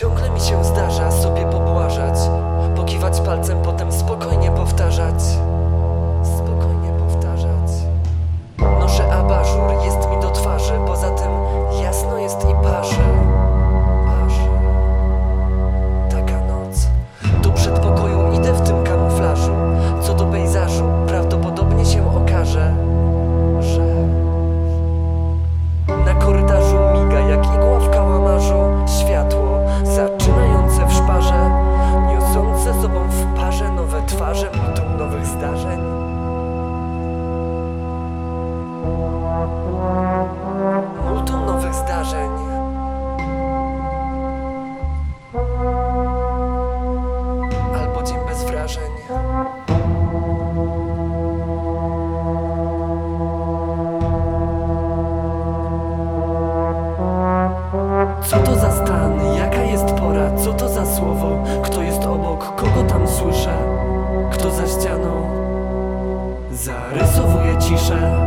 Ciągle mi się zdarza sobie pobłażać, pokiwać palcem, potem spokojnie powtarzać. Multum nowych zdarzeń. Albo dzień bez wrażeń. Co to za stan? Jaka jest pora? Co to za słowo? Kto jest obok? Kogo tam słyszę? Kto za ścianą? Zarysowuje ciszę.